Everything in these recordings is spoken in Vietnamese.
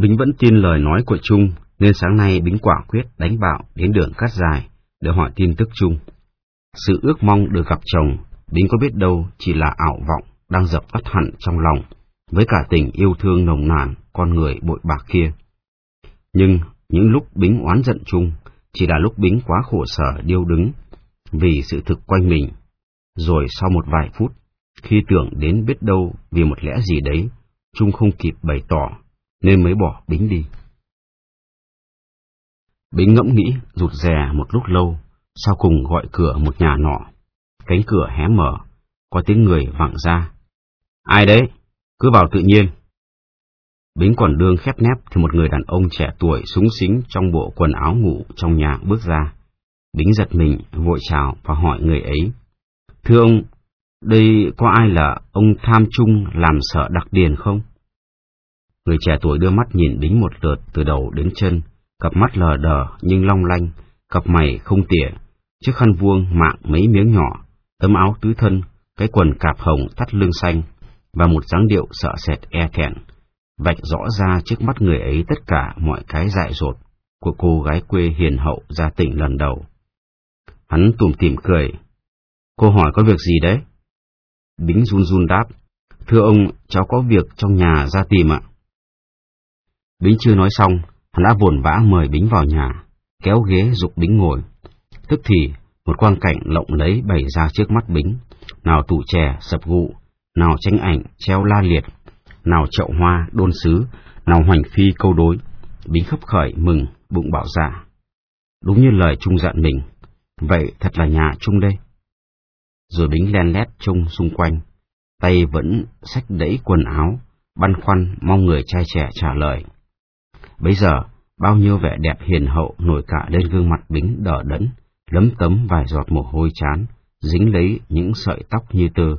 Bính vẫn tin lời nói của Trung, nên sáng nay Bính quả quyết đánh bạo đến đường cắt dài để hỏi tin tức Trung. Sự ước mong được gặp chồng, Bính có biết đâu chỉ là ảo vọng đang dập tắt hẳn trong lòng, với cả tình yêu thương nồng nàn con người bội bạc kia. Nhưng những lúc Bính oán giận Trung, chỉ là lúc Bính quá khổ sở điêu đứng, vì sự thực quanh mình. Rồi sau một vài phút, khi tưởng đến biết đâu vì một lẽ gì đấy, Trung không kịp bày tỏ, nên mới bỏ Bính đi. Bính ngẫm nghĩ, rụt rè một lúc lâu, sau cùng gọi cửa một nhà nọ. Cánh cửa hé mở, có tiếng người vẳng ra. Ai đấy? Cứ vào tự nhiên. Bính còn đương khép nép thì một người đàn ông trẻ tuổi súng xính trong bộ quần áo ngủ trong nhà bước ra. Bính giật mình, vội chào và hỏi người ấy. Thưa ông, đây có ai là ông tham trung làm sợ đặc điền không? Người trẻ tuổi đưa mắt nhìn Bính một lượt từ đầu đến chân, cặp mắt lờ đờ nhưng long lanh, cặp mày không tỉa, chiếc khăn vuông mạng mấy miếng nhỏ, tấm áo tứ thân, cái quần cạp hồng thắt lưng xanh, và một dáng điệu sợ sệt e thẹn, vạch rõ ra trước mắt người ấy tất cả mọi cái dại dột của cô gái quê hiền hậu ra tỉnh lần đầu. Hắn tủm tỉm cười. Cô hỏi có việc gì đấy? Bính run run đáp. Thưa ông, cháu có việc trong nhà ra tìm ạ. Bính chưa nói xong, hắn đã vồn vã mời Bính vào nhà, kéo ghế dục Bính ngồi. Tức thì, một quang cảnh lộng lấy bày ra trước mắt Bính, nào tủ chè sập gụ, nào tranh ảnh treo la liệt, nào chậu hoa đôn sứ, nào hoành phi câu đối. Bính khấp khởi mừng, bụng bảo dạ. Đúng như lời Trung dặn mình, vậy thật là nhà Trung đây. Rồi Bính len lét trông xung quanh, tay vẫn xách đẫy quần áo, băn khoăn mong người trai trẻ trả lời. Bây giờ, bao nhiêu vẻ đẹp hiền hậu nổi cả lên gương mặt Bính đỏ đẫn, lấm tấm vài giọt mồ hôi chán, dính lấy những sợi tóc như tơ.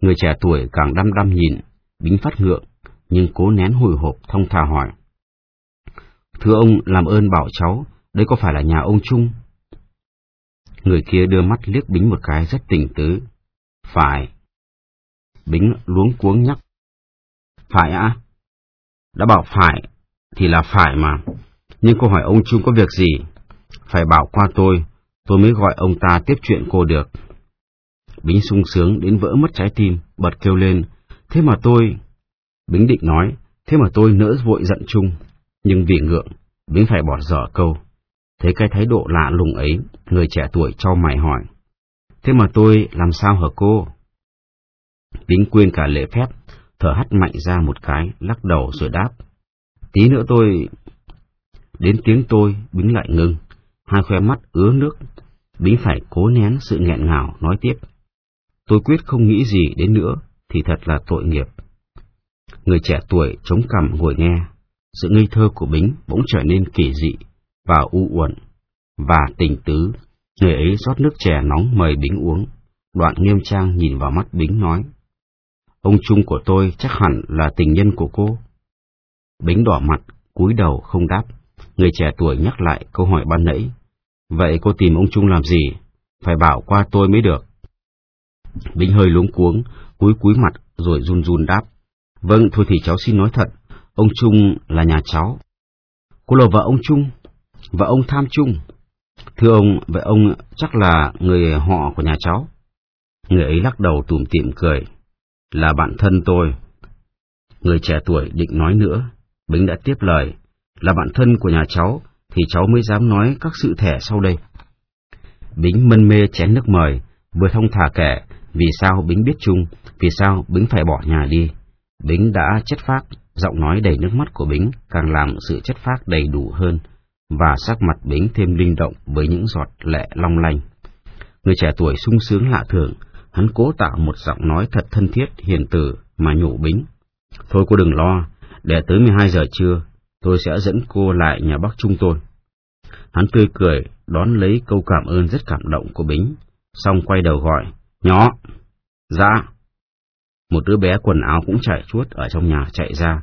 Người trẻ tuổi càng đăm đăm nhìn, Bính phát ngượng, nhưng cố nén hồi hộp thông thả hỏi. Thưa ông, làm ơn bảo cháu, đây có phải là nhà ông Trung? Người kia đưa mắt liếc Bính một cái rất tỉnh tứ. Phải. Bính luống cuống nhắc. Phải ạ? Đã bảo phải, thì là phải mà. Nhưng cô hỏi ông Trung có việc gì? Phải bảo qua tôi, tôi mới gọi ông ta tiếp chuyện cô được. Bính sung sướng đến vỡ mất trái tim, bật kêu lên. Thế mà tôi... Bính định nói, thế mà tôi nỡ vội giận trung Nhưng vì ngượng, Bính phải bỏ dở câu. Thấy cái thái độ lạ lùng ấy, người trẻ tuổi cho mày hỏi. Thế mà tôi làm sao hả cô? Bính quên cả lễ phép, thở hắt mạnh ra một cái, lắc đầu rồi đáp. Tí nữa tôi... Đến tiếng tôi, Bính lại ngừng hai khoe mắt ứa nước. Bính phải cố nén sự nghẹn ngào nói tiếp. Tôi quyết không nghĩ gì đến nữa, thì thật là tội nghiệp. Người trẻ tuổi chống cằm ngồi nghe, sự ngây thơ của Bính bỗng trở nên kỳ dị và u uẩn và tình tứ. Người ấy rót nước chè nóng mời Bính uống. Đoạn nghiêm trang nhìn vào mắt Bính nói. Ông Trung của tôi chắc hẳn là tình nhân của cô. Bính đỏ mặt, cúi đầu không đáp. Người trẻ tuổi nhắc lại câu hỏi ban nãy. Vậy cô tìm ông Trung làm gì? Phải bảo qua tôi mới được. Bính hơi luống cuống, cúi cúi mặt rồi run run đáp. Vâng, thôi thì cháu xin nói thật, ông Trung là nhà cháu. Cô là vợ ông Trung, vợ ông Tham Trung. Thưa ông, vậy ông chắc là người họ của nhà cháu. Người ấy lắc đầu tủm tỉm cười. Là bạn thân tôi. Người trẻ tuổi định nói nữa, Bính đã tiếp lời. Là bạn thân của nhà cháu, thì cháu mới dám nói các sự thẻ sau đây. Bính mân mê chén nước mời, vừa thông thả kể vì sao Bính biết chung, vì sao Bính phải bỏ nhà đi. Bính đã chất phác, giọng nói đầy nước mắt của Bính càng làm sự chất phác đầy đủ hơn, và sắc mặt Bính thêm linh động với những giọt lệ long lanh. Người trẻ tuổi sung sướng lạ thường, hắn cố tạo một giọng nói thật thân thiết, hiền từ mà nhủ Bính. Thôi cô đừng lo, để tới 12 giờ trưa, tôi sẽ dẫn cô lại nhà bác Trung tôi. Hắn tươi cười, đón lấy câu cảm ơn rất cảm động của Bính, xong quay đầu gọi, nhỏ, dạ. Một đứa bé quần áo cũng chạy chuốt ở trong nhà chạy ra,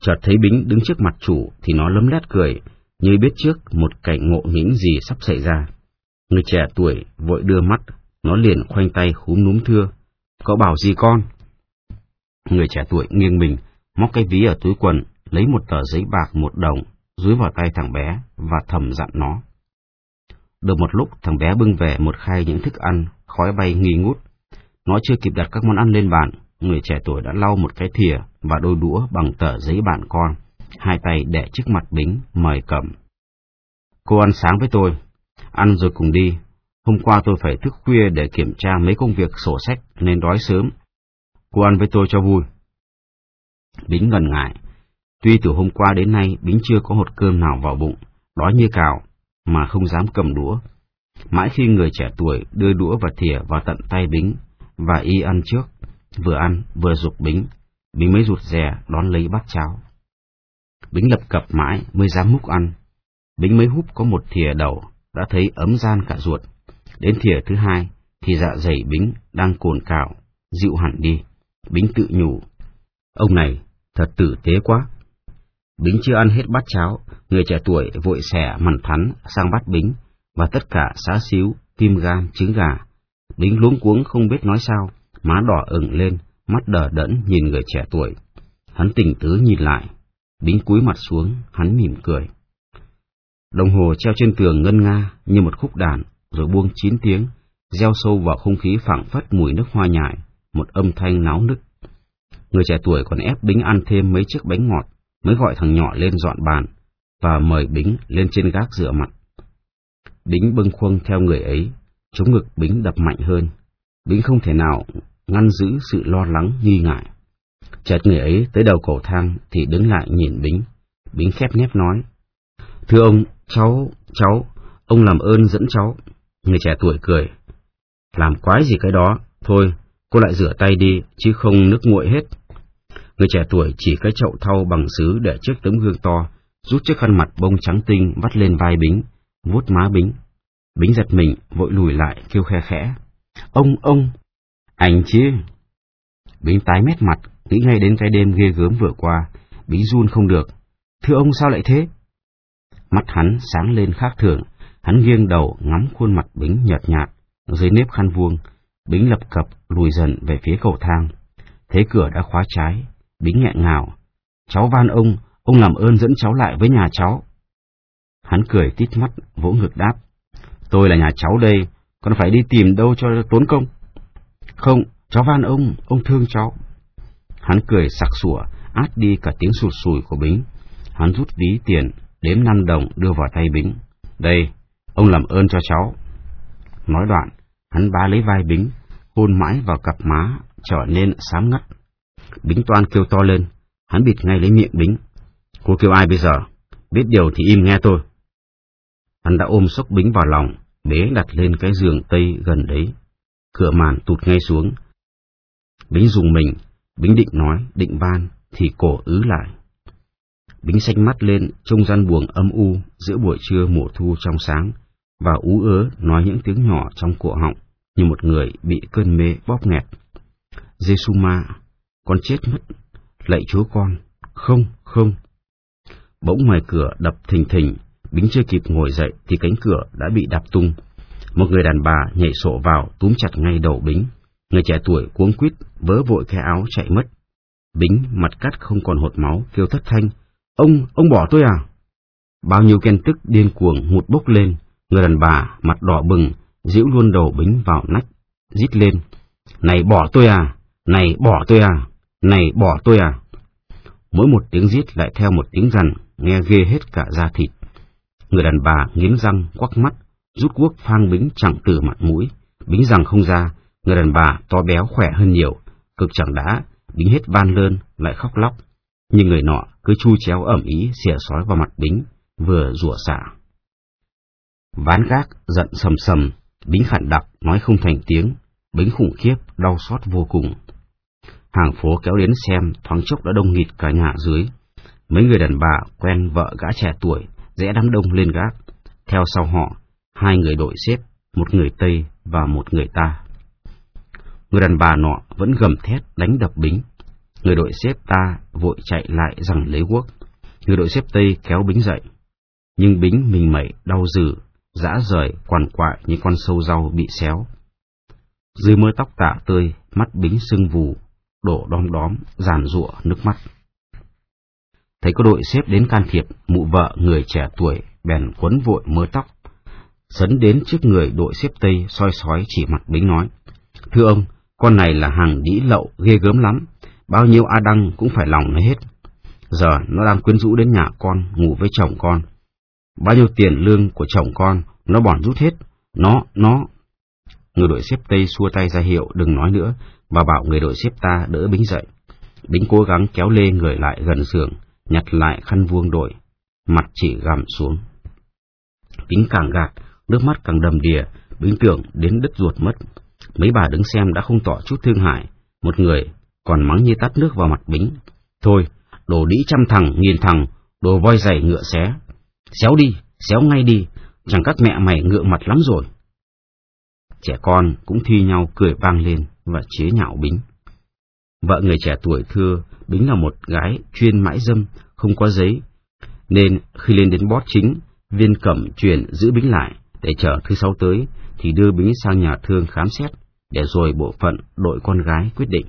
chợt thấy Bính đứng trước mặt chủ thì nó lấm lét cười, như biết trước một cảnh ngộ nghĩnh gì sắp xảy ra. Người trẻ tuổi vội đưa mắt, nó liền khoanh tay húm núm thưa, có bảo gì con? Người trẻ tuổi nghiêng mình, móc cái ví ở túi quần, lấy một tờ giấy bạc một đồng, dúi vào tay thằng bé và thầm dặn nó. Được một lúc thằng bé bưng về một khay những thức ăn, khói bay nghi ngút. Nó chưa kịp đặt các món ăn lên bàn, người trẻ tuổi đã lau một cái thìa và đôi đũa bằng tờ giấy bạn con, hai tay để trước mặt Bính, mời cầm. Cô ăn sáng với tôi, ăn rồi cùng đi. Hôm qua tôi phải thức khuya để kiểm tra mấy công việc sổ sách nên đói sớm. Cô ăn với tôi cho vui. Bính ngần ngại. Tuy từ hôm qua đến nay Bính chưa có hột cơm nào vào bụng, đói như cào, mà không dám cầm đũa. Mãi khi người trẻ tuổi đưa đũa và thìa vào tận tay Bính, và y ăn trước, vừa ăn vừa dục Bính, Bính mới rụt rè đón lấy bát cháo. Bính lập cập mãi mới dám múc ăn. Bính mới húp có một thìa đầu, đã thấy ấm gian cả ruột. Đến thìa thứ hai, thì dạ dày Bính đang cồn cào, dịu hẳn đi. Bính tự nhủ. Ông này, thật tử tế quá. Bính chưa ăn hết bát cháo, người trẻ tuổi vội xẻ mằn thắn sang bát Bính, và tất cả xá xíu, tim gan, trứng gà. Bính luống cuống không biết nói sao, má đỏ ửng lên, mắt đờ đẫn nhìn người trẻ tuổi. Hắn tỉnh tứ nhìn lại, Bính cúi mặt xuống, hắn mỉm cười. Đồng hồ treo trên tường ngân nga như một khúc đàn, rồi buông chín tiếng, gieo sâu vào không khí phảng phất mùi nước hoa nhài, một âm thanh náo nức. Người trẻ tuổi còn ép Bính ăn thêm mấy chiếc bánh ngọt, mới gọi thằng nhỏ lên dọn bàn, và mời Bính lên trên gác rửa mặt. Bính bưng khuâng theo người ấy, chống ngực Bính đập mạnh hơn. Bính không thể nào ngăn giữ sự lo lắng nghi ngại. Chợt người ấy tới đầu cầu thang thì đứng lại nhìn Bính. Bính khép nép nói. Thưa ông, cháu, cháu, ông làm ơn dẫn cháu. Người trẻ tuổi cười. Làm quái gì cái đó, thôi, cô lại rửa tay đi, chứ không nước nguội hết. Người trẻ tuổi chỉ cái chậu thau bằng sứ để trước tấm gương to, rút chiếc khăn mặt bông trắng tinh vắt lên vai Bính, vuốt má Bính. Bính giật mình, vội lùi lại, kêu khe khẽ. Ông, ông! Anh chứ! Bính tái mét mặt, nghĩ ngay đến cái đêm ghê gớm vừa qua, Bính run không được. Thưa ông sao lại thế? Mắt hắn sáng lên khác thường, hắn nghiêng đầu ngắm khuôn mặt Bính nhợt nhạt, dưới nếp khăn vuông, Bính lập cập lùi dần về phía cầu thang. Thế cửa đã khóa trái, Bính nghẹn ngào. Cháu van ông, ông làm ơn dẫn cháu lại với nhà cháu. Hắn cười tít mắt, vỗ ngực đáp. Tôi là nhà cháu đây, còn phải đi tìm đâu cho tốn công. Không, cháu van ông, ông thương cháu. Hắn cười sặc sủa, át đi cả tiếng sụt sùi của Bính. Hắn rút ví tiền, đếm năm đồng đưa vào tay Bính. Đây, ông làm ơn cho cháu. Nói đoạn, hắn bá lấy vai Bính, hôn mãi vào cặp má, trở nên sám ngắt. Bính toan kêu to lên, hắn bịt ngay lấy miệng Bính. Cô kêu ai bây giờ? Biết điều thì im nghe tôi. Hắn đã ôm sốc Bính vào lòng, bế đặt lên cái giường tây gần đấy. Cửa màn tụt ngay xuống. Bính dùng mình, Bính định nói, định van, thì cổ ứ lại. Bính xanh mắt lên, trông gian buồng âm u giữa buổi trưa mùa thu trong sáng, và ú ớ nói những tiếng nhỏ trong cổ họng, như một người bị cơn mê bóp nghẹt. giê ma, con chết mất, lạy chúa con, không, không. Bỗng ngoài cửa đập thình thình, Bính chưa kịp ngồi dậy thì cánh cửa đã bị đạp tung. Một người đàn bà nhảy sổ vào túm chặt ngay đầu Bính. Người trẻ tuổi cuống quýt vớ vội cái áo chạy mất. Bính mặt cắt không còn hột máu kêu thất thanh. Ông, ông bỏ tôi à? Bao nhiêu ghen tức điên cuồng hụt bốc lên. Người đàn bà mặt đỏ bừng, giễu luôn đầu Bính vào nách, rít lên. Này bỏ tôi à? Này bỏ tôi à? Này bỏ tôi à? Mỗi một tiếng giết lại theo một tiếng rằn, nghe ghê hết cả da thịt. Người đàn bà nghiến răng, quắc mắt, rút cuốc phang Bính chẳng từ mặt mũi. Bính rằng không ra, người đàn bà to béo khỏe hơn nhiều, cực chẳng đã, Bính hết van lơn, lại khóc lóc. Nhưng người nọ cứ chu chéo ẩm ý xỉa sói vào mặt Bính, vừa rủa xả. Ván gác, giận sầm sầm, Bính phản đặc, nói không thành tiếng, Bính khủng khiếp, đau xót vô cùng. Hàng phố kéo đến xem, thoáng chốc đã đông nghịt cả nhà dưới. Mấy người đàn bà quen vợ gã trẻ tuổi, rẽ đám đông lên gác. Theo sau họ, hai người đội xếp, một người Tây và một người ta. Người đàn bà nọ vẫn gầm thét đánh đập Bính. Người đội xếp ta vội chạy lại rằng lấy quốc. Người đội xếp Tây kéo Bính dậy. Nhưng Bính mình mẩy đau dữ, dã rời, quằn quại như con sâu rau bị xéo. Dưới mớ tóc tạ tươi, mắt Bính sưng vù, đổ đom đóm, giàn rụa nước mắt. Thấy có đội xếp đến can thiệp, mụ vợ người trẻ tuổi bèn quấn vội mớ tóc. Sấn đến trước người đội xếp Tây soi sói chỉ mặt Bính nói. Thưa ông, con này là hàng đĩ lậu ghê gớm lắm, bao nhiêu A Đăng cũng phải lòng nó hết. Giờ nó đang quyến rũ đến nhà con, ngủ với chồng con. Bao nhiêu tiền lương của chồng con, nó bỏn rút hết. Nó, nó... Người đội xếp Tây xua tay ra hiệu đừng nói nữa, và bảo người đội xếp ta đỡ Bính dậy. Bính cố gắng kéo lê người lại gần giường, nhặt lại khăn vuông đội, mặt chỉ gằm xuống. Bính càng gạt, nước mắt càng đầm đìa, Bính tưởng đến đứt ruột mất. Mấy bà đứng xem đã không tỏ chút thương hại, một người còn mắng như tắt nước vào mặt Bính. Thôi, đồ đĩ trăm thằng, nghìn thằng, đồ voi dày ngựa xé. Xéo đi, xéo ngay đi, chẳng các mẹ mày ngựa mặt lắm rồi. Trẻ con cũng thi nhau cười vang lên và chế nhạo Bính. Vợ người trẻ tuổi thưa Bính là một gái chuyên mãi dâm, không có giấy, nên khi lên đến bót chính, viên cẩm chuyển giữ Bính lại để chờ thứ sáu tới thì đưa Bính sang nhà thương khám xét, để rồi bộ phận đội con gái quyết định.